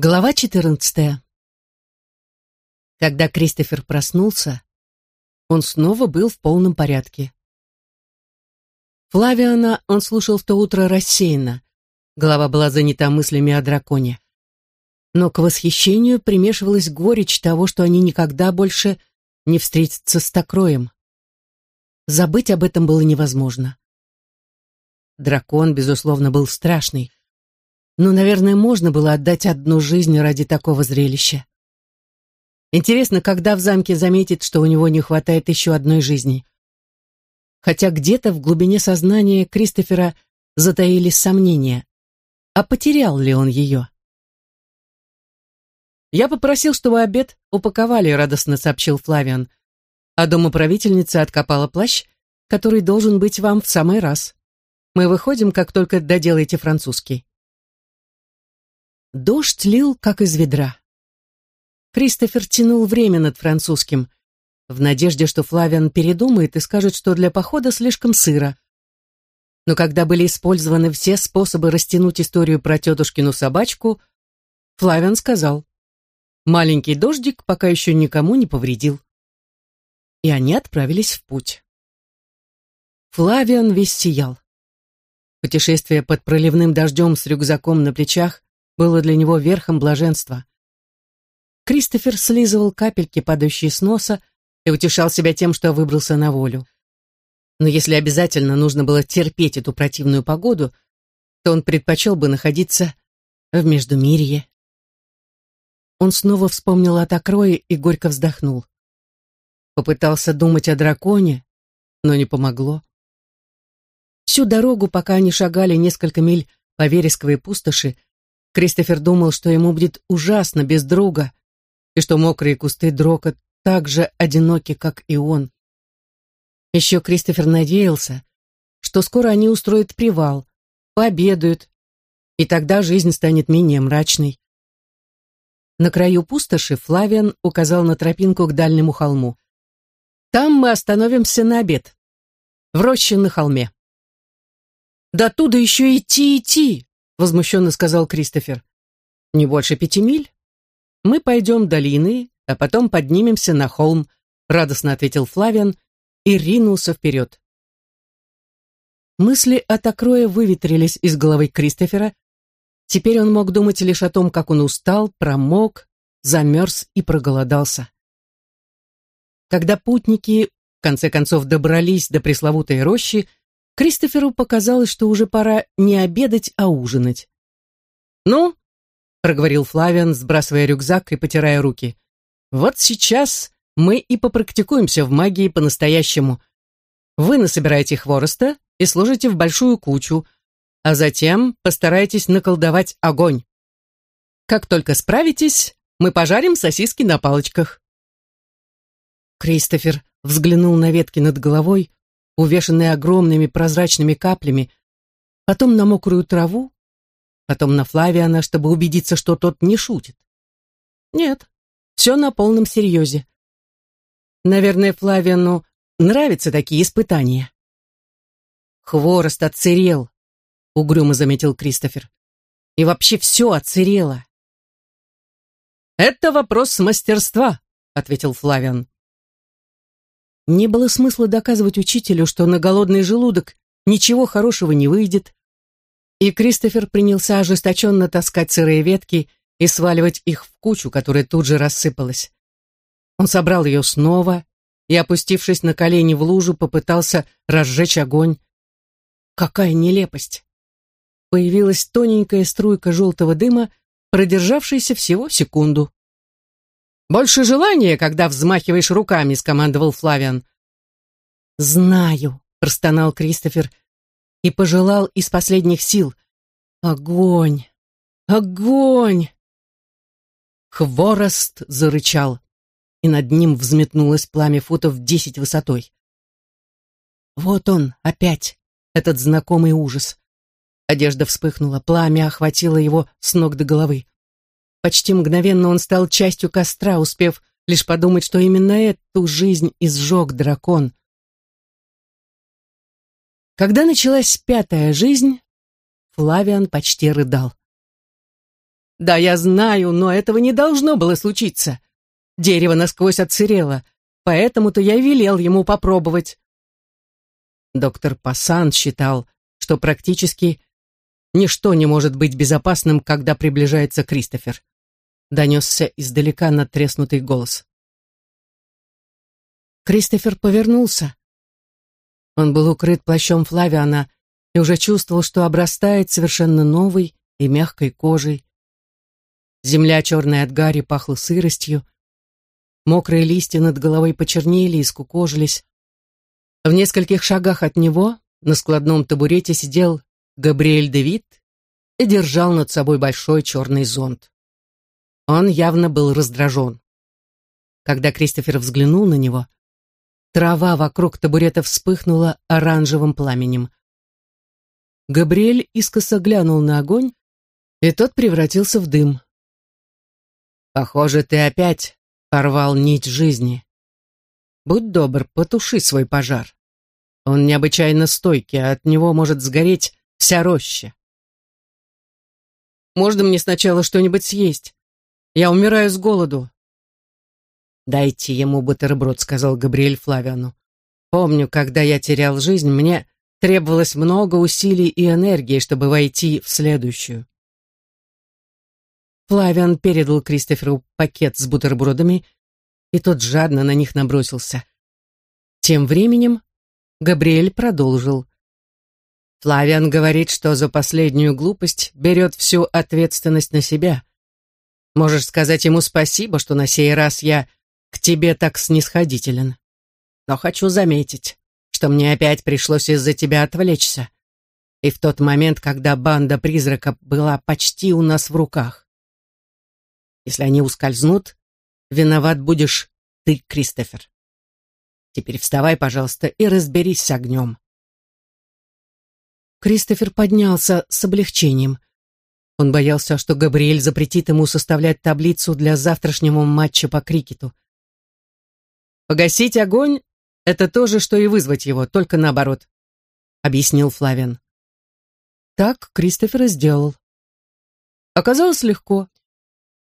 Глава 14. Когда Кристофер проснулся, он снова был в полном порядке. Флавиана он слушал в то утро рассеянно. Голова была занята мыслями о драконе. Но к восхищению примешивалась горечь того, что они никогда больше не встретятся с Токроем. Забыть об этом было невозможно. Дракон, безусловно, был страшный но, наверное, можно было отдать одну жизнь ради такого зрелища. Интересно, когда в замке заметит, что у него не хватает еще одной жизни. Хотя где-то в глубине сознания Кристофера затаились сомнения. А потерял ли он ее? «Я попросил, чтобы обед упаковали», — радостно сообщил Флавиан. «А домоправительница откопала плащ, который должен быть вам в самый раз. Мы выходим, как только доделаете французский». Дождь лил, как из ведра. Кристофер тянул время над французским, в надежде, что Флавиан передумает и скажет, что для похода слишком сыро. Но когда были использованы все способы растянуть историю про тетушкину собачку, Флавиан сказал, «Маленький дождик пока еще никому не повредил». И они отправились в путь. Флавиан весь сиял. Путешествие под проливным дождем с рюкзаком на плечах было для него верхом блаженства. Кристофер слизывал капельки, падающие с носа, и утешал себя тем, что выбрался на волю. Но если обязательно нужно было терпеть эту противную погоду, то он предпочел бы находиться в Междумирье. Он снова вспомнил о Токрое и горько вздохнул. Попытался думать о драконе, но не помогло. Всю дорогу, пока они шагали несколько миль по вересковой пустоши, Кристофер думал, что ему будет ужасно без друга, и что мокрые кусты дрока так же одиноки, как и он. Еще Кристофер надеялся, что скоро они устроят привал, пообедают, и тогда жизнь станет менее мрачной. На краю пустоши Флавиан указал на тропинку к дальнему холму. «Там мы остановимся на обед. В роще на холме». «Да туда еще идти, идти!» Возмущенно сказал Кристофер. «Не больше пяти миль? Мы пойдем долиной, а потом поднимемся на холм», радостно ответил Флавиан и ринулся вперед. Мысли от окроя выветрились из головы Кристофера. Теперь он мог думать лишь о том, как он устал, промок, замерз и проголодался. Когда путники в конце концов добрались до пресловутой рощи, Кристоферу показалось, что уже пора не обедать, а ужинать. «Ну?» — проговорил Флавиан, сбрасывая рюкзак и потирая руки. «Вот сейчас мы и попрактикуемся в магии по-настоящему. Вы насобираете хвороста и сложите в большую кучу, а затем постарайтесь наколдовать огонь. Как только справитесь, мы пожарим сосиски на палочках». Кристофер взглянул на ветки над головой, увешанные огромными прозрачными каплями, потом на мокрую траву, потом на Флавиана, чтобы убедиться, что тот не шутит. Нет, все на полном серьезе. Наверное, Флавиану нравятся такие испытания. Хворост отсырел, угрюмо заметил Кристофер. И вообще все отсырело. Это вопрос мастерства, ответил Флавиан. Не было смысла доказывать учителю, что на голодный желудок ничего хорошего не выйдет. И Кристофер принялся ожесточенно таскать сырые ветки и сваливать их в кучу, которая тут же рассыпалась. Он собрал ее снова и, опустившись на колени в лужу, попытался разжечь огонь. Какая нелепость! Появилась тоненькая струйка желтого дыма, продержавшаяся всего секунду. «Больше желания, когда взмахиваешь руками», — скомандовал Флавиан. «Знаю», — простонал Кристофер и пожелал из последних сил. «Огонь! Огонь!» Хворост зарычал, и над ним взметнулось пламя футов десять высотой. Вот он, опять, этот знакомый ужас. Одежда вспыхнула, пламя охватило его с ног до головы. Почти мгновенно он стал частью костра, успев лишь подумать, что именно эту жизнь изжег дракон. Когда началась пятая жизнь, Флавиан почти рыдал. Да, я знаю, но этого не должно было случиться. Дерево насквозь отсырело, поэтому-то я велел ему попробовать. Доктор Пассан считал, что практически ничто не может быть безопасным, когда приближается Кристофер. Донесся издалека надтреснутый голос. Кристофер повернулся. Он был укрыт плащом Флавиана и уже чувствовал, что обрастает совершенно новой и мягкой кожей. Земля, черная от гари, пахла сыростью. Мокрые листья над головой почернели и скукожились. В нескольких шагах от него на складном табурете сидел Габриэль Девит и держал над собой большой черный зонт. Он явно был раздражен. Когда Кристофер взглянул на него, трава вокруг табурета вспыхнула оранжевым пламенем. Габриэль искоса глянул на огонь, и тот превратился в дым. «Похоже, ты опять порвал нить жизни. Будь добр, потуши свой пожар. Он необычайно стойкий, а от него может сгореть вся роща. Можно мне сначала что-нибудь съесть? Я умираю с голоду. Дайте ему бутерброд, сказал Габриэль Флавиану. Помню, когда я терял жизнь, мне требовалось много усилий и энергии, чтобы войти в следующую. Флавиан передал Кристоферу пакет с бутербродами, и тот жадно на них набросился. Тем временем Габриэль продолжил. Флавиан говорит, что за последнюю глупость берет всю ответственность на себя. Можешь сказать ему спасибо, что на сей раз я к тебе так снисходителен. Но хочу заметить, что мне опять пришлось из-за тебя отвлечься. И в тот момент, когда банда призрака была почти у нас в руках. Если они ускользнут, виноват будешь ты, Кристофер. Теперь вставай, пожалуйста, и разберись с огнем. Кристофер поднялся с облегчением. Он боялся, что Габриэль запретит ему составлять таблицу для завтрашнего матча по крикету. «Погасить огонь — это то же, что и вызвать его, только наоборот», — объяснил Флавиан. Так Кристофер и сделал. Оказалось легко,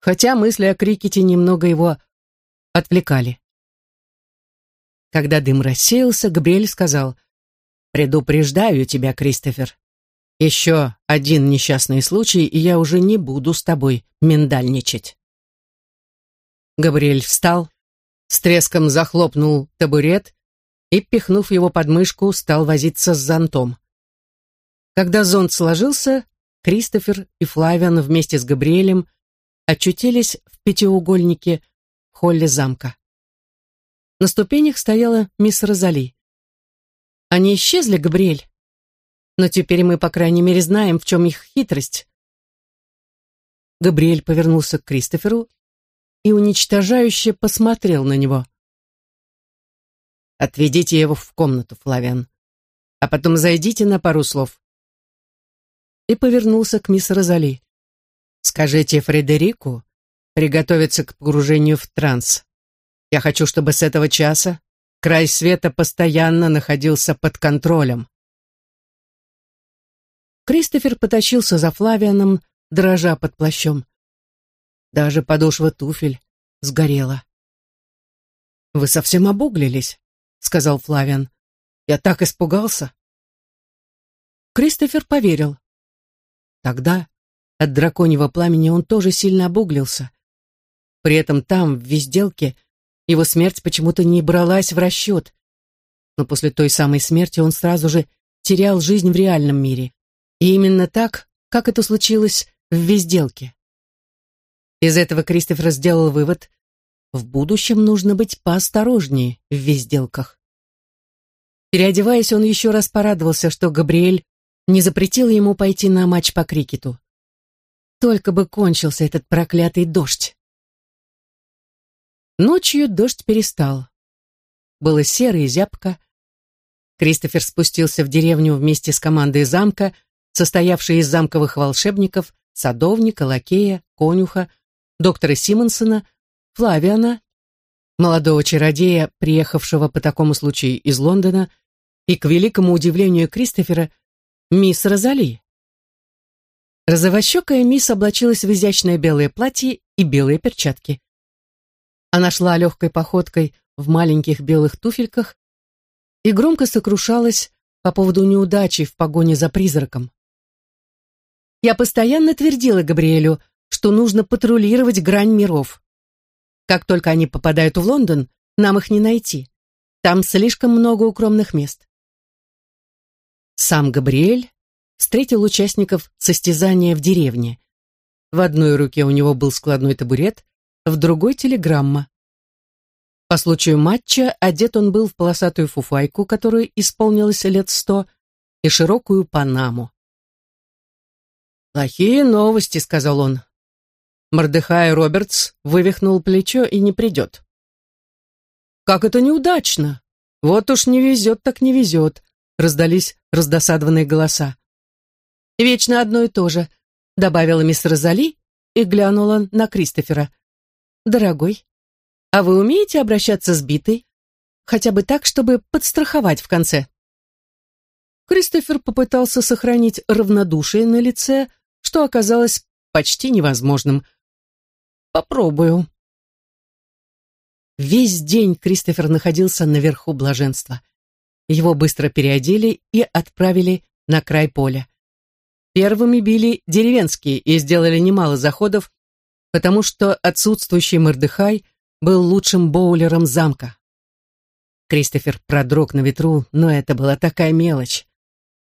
хотя мысли о крикете немного его отвлекали. Когда дым рассеялся, Габриэль сказал, «Предупреждаю тебя, Кристофер. Еще один несчастный случай, и я уже не буду с тобой миндальничать». Габриэль встал, с треском захлопнул табурет и, пихнув его под мышку, стал возиться с зонтом. Когда зонт сложился, Кристофер и Флавиан вместе с Габриэлем очутились в пятиугольнике в холле замка. На ступенях стояла мисс Розали. Они исчезли, Габриэль. Но теперь мы, по крайней мере, знаем, в чем их хитрость. Габриэль повернулся к Кристоферу и уничтожающе посмотрел на него. «Отведите его в комнату, Флавиан, а потом зайдите на пару слов». И повернулся к мисс Розали. «Скажите Фредерику приготовиться к погружению в транс. Я хочу, чтобы с этого часа край света постоянно находился под контролем. Кристофер потащился за Флавианом, дрожа под плащом. Даже подошва туфель сгорела. «Вы совсем обуглились», — сказал Флавиан. «Я так испугался». Кристофер поверил. Тогда от драконьего пламени он тоже сильно обуглился. При этом там, в везделке, его смерть почему-то не бралась в расчет. Но после той самой смерти он сразу же терял жизнь в реальном мире. И именно так, как это случилось в везделке. Из этого Кристофер сделал вывод, в будущем нужно быть поосторожнее в везделках. Переодеваясь, он еще раз порадовался, что Габриэль не запретил ему пойти на матч по крикету. Только бы кончился этот проклятый дождь. Ночью дождь перестал. Было серо и зябко. Кристофер спустился в деревню вместе с командой замка, состоявшей из замковых волшебников, садовника, лакея, конюха, доктора Симонсона, Флавиана, молодого чародея, приехавшего по такому случаю из Лондона, и, к великому удивлению Кристофера, мисс Розали. Розовощекая мисс облачилась в изящное белое платье и белые перчатки. Она шла легкой походкой в маленьких белых туфельках и громко сокрушалась по поводу неудачи в погоне за призраком. Я постоянно твердила Габриэлю, что нужно патрулировать грань миров. Как только они попадают в Лондон, нам их не найти. Там слишком много укромных мест. Сам Габриэль встретил участников состязания в деревне. В одной руке у него был складной табурет, в другой — телеграмма. По случаю матча одет он был в полосатую фуфайку, которой исполнилось лет сто, и широкую панаму. «Плохие новости», — сказал он. Мордехай Робертс вывихнул плечо и не придет. «Как это неудачно! Вот уж не везет, так не везет», — раздались раздосадованные голоса. «Вечно одно и то же», — добавила мисс Розали и глянула на Кристофера. «Дорогой, а вы умеете обращаться с битой? Хотя бы так, чтобы подстраховать в конце?» Кристофер попытался сохранить равнодушие на лице, что оказалось почти невозможным. «Попробую». Весь день Кристофер находился наверху блаженства. Его быстро переодели и отправили на край поля. Первыми били деревенские и сделали немало заходов, потому что отсутствующий Мордыхай был лучшим боулером замка. Кристофер продрог на ветру, но это была такая мелочь.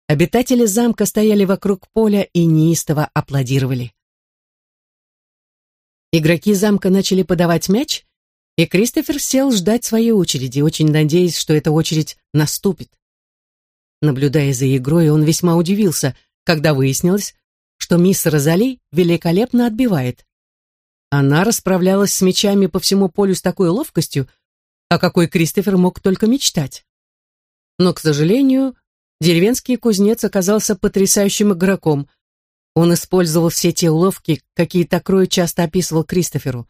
Обитатели замка стояли вокруг поля и неистово аплодировали. Игроки замка начали подавать мяч, и Кристофер сел ждать своей очереди, очень надеясь, что эта очередь наступит. Наблюдая за игрой, он весьма удивился, когда выяснилось, что мисс Розали великолепно отбивает. Она расправлялась с мячами по всему полю с такой ловкостью, о какой Кристофер мог только мечтать. Но, к сожалению, Деревенский кузнец оказался потрясающим игроком. Он использовал все те уловки, какие Такрой часто описывал Кристоферу.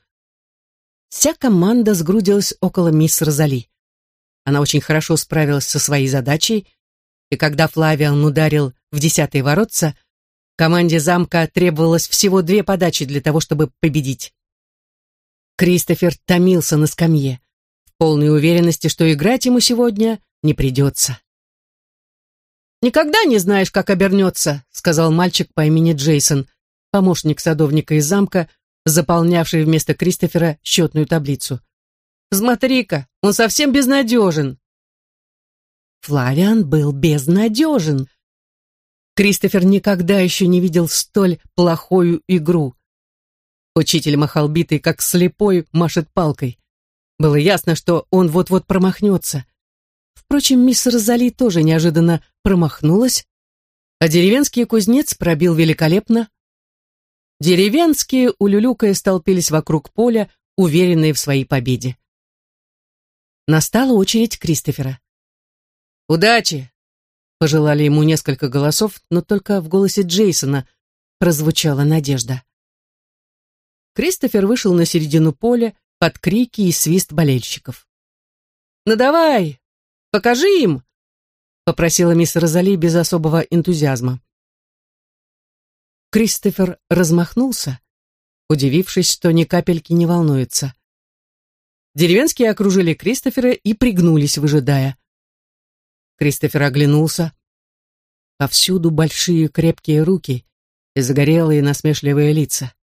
Вся команда сгрудилась около мисс Розали. Она очень хорошо справилась со своей задачей, и когда Флавиан ударил в десятые воротца, команде замка требовалось всего две подачи для того, чтобы победить. Кристофер томился на скамье, в полной уверенности, что играть ему сегодня не придется. «Никогда не знаешь, как обернется», — сказал мальчик по имени Джейсон, помощник садовника из замка, заполнявший вместо Кристофера счетную таблицу. «Смотри-ка, он совсем безнадежен». Флавиан был безнадежен. Кристофер никогда еще не видел столь плохую игру. Учитель махал битой, как слепой машет палкой. Было ясно, что он вот-вот промахнется. Впрочем, мисс Розали тоже неожиданно промахнулась, а деревенский кузнец пробил великолепно. Деревенские, улюлюкая, столпились вокруг поля, уверенные в своей победе. Настала очередь Кристофера. «Удачи!» — пожелали ему несколько голосов, но только в голосе Джейсона прозвучала надежда. Кристофер вышел на середину поля под крики и свист болельщиков. «Ну давай, Покажи им!» — попросила мисс Розали без особого энтузиазма. Кристофер размахнулся, удивившись, что ни капельки не волнуется. Деревенские окружили Кристофера и пригнулись, выжидая. Кристофер оглянулся. Повсюду большие крепкие руки и загорелые насмешливые лица.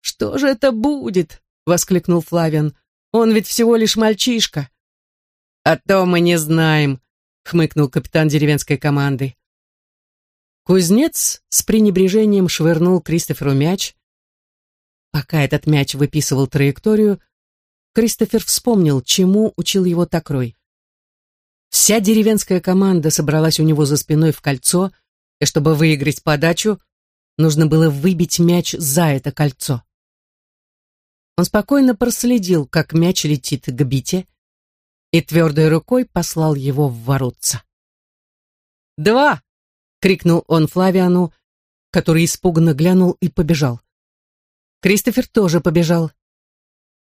«Что же это будет?» — воскликнул Флавиан. «Он ведь всего лишь мальчишка». «А то мы не знаем», — хмыкнул капитан деревенской команды. Кузнец с пренебрежением швырнул Кристоферу мяч. Пока этот мяч выписывал траекторию, Кристофер вспомнил, чему учил его Такрой. Вся деревенская команда собралась у него за спиной в кольцо, и чтобы выиграть подачу, нужно было выбить мяч за это кольцо. Он спокойно проследил, как мяч летит к бите, и твердой рукой послал его в воротца. «Два!» — крикнул он Флавиану, который испуганно глянул и побежал. Кристофер тоже побежал.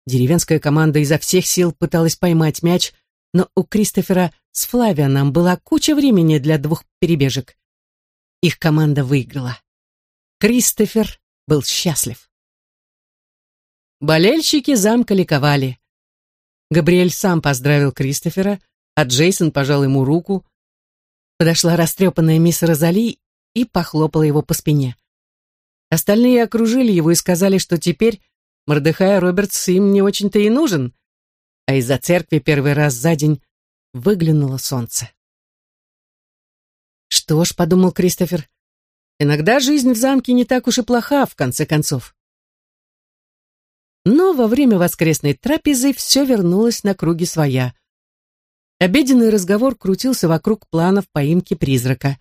Деревенская команда изо всех сил пыталась поймать мяч, но у Кристофера с Флавианом была куча времени для двух перебежек. Их команда выиграла. Кристофер был счастлив. Болельщики замка ликовали. Габриэль сам поздравил Кристофера, а Джейсон пожал ему руку. Подошла растрепанная мисс Розали и похлопала его по спине. Остальные окружили его и сказали, что теперь Мордыхай Робертс им не очень-то и нужен, а из-за церкви первый раз за день выглянуло солнце. «Что ж», — подумал Кристофер, — «иногда жизнь в замке не так уж и плоха, в конце концов». Но во время воскресной трапезы все вернулось на круги своя. Обеденный разговор крутился вокруг планов поимки призрака.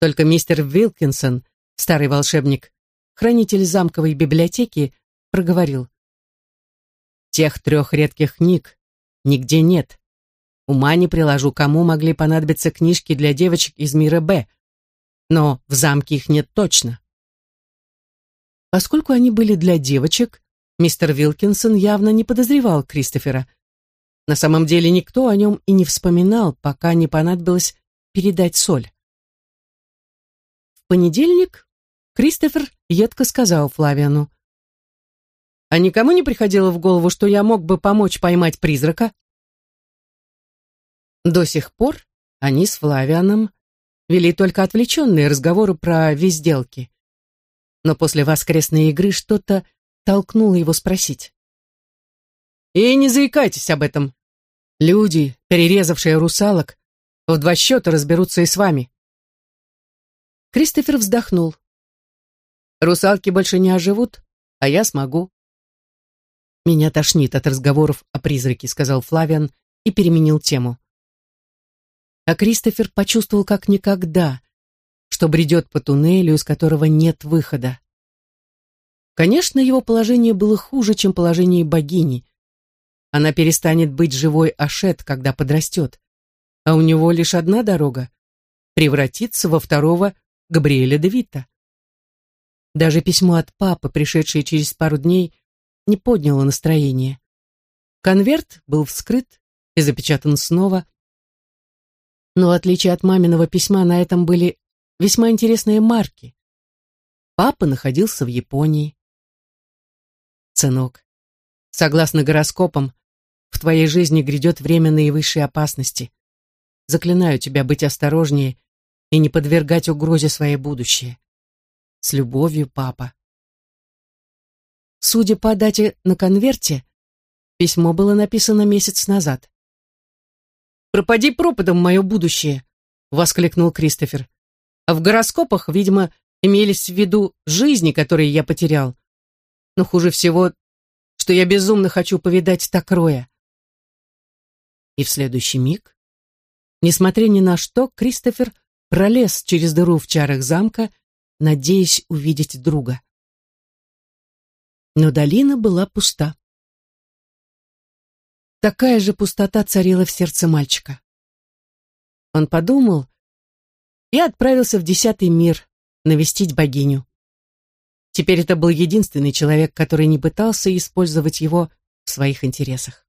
Только мистер Вилкинсон, старый волшебник, хранитель замковой библиотеки, проговорил. Тех трех редких книг нигде нет. Ума не приложу, кому могли понадобиться книжки для девочек из мира Б. Но в замке их нет точно. Поскольку они были для девочек, мистер Вилкинсон явно не подозревал Кристофера. На самом деле никто о нем и не вспоминал, пока не понадобилось передать соль. В понедельник Кристофер едко сказал Флавиану, а никому не приходило в голову, что я мог бы помочь поймать призрака? До сих пор они с Флавианом вели только отвлеченные разговоры про везделки. Но после воскресной игры что-то толкнуло его спросить. «И не заикайтесь об этом. Люди, перерезавшие русалок, в два счета разберутся и с вами». Кристофер вздохнул. «Русалки больше не оживут, а я смогу. «Меня тошнит от разговоров о призраке», — сказал Флавиан и переменил тему. А Кристофер почувствовал как никогда, что бредет по туннелю, из которого нет выхода. Конечно, его положение было хуже, чем положение богини. Она перестанет быть живой Ашет, когда подрастет. А у него лишь одна дорога — превратиться во второго Габриэля де Даже письмо от папы, пришедшее через пару дней, не подняло настроение. Конверт был вскрыт и запечатан снова. Но в отличие от маминого письма, на этом были весьма интересные марки. Папа находился в Японии. Сынок, согласно гороскопам, в твоей жизни грядет время наивысшей опасности. Заклинаю тебя быть осторожнее и не подвергать угрозе свое будущее. С любовью, папа. Судя по дате на конверте, письмо было написано месяц назад. «Пропади пропадом мое будущее!» — воскликнул Кристофер. «А в гороскопах, видимо, имелись в виду жизни, которые я потерял. Но хуже всего, что я безумно хочу повидать Такроя». И в следующий миг, несмотря ни на что, Кристофер пролез через дыру в чарах замка, надеясь увидеть друга но долина была пуста. Такая же пустота царила в сердце мальчика. Он подумал и отправился в десятый мир навестить богиню. Теперь это был единственный человек, который не пытался использовать его в своих интересах.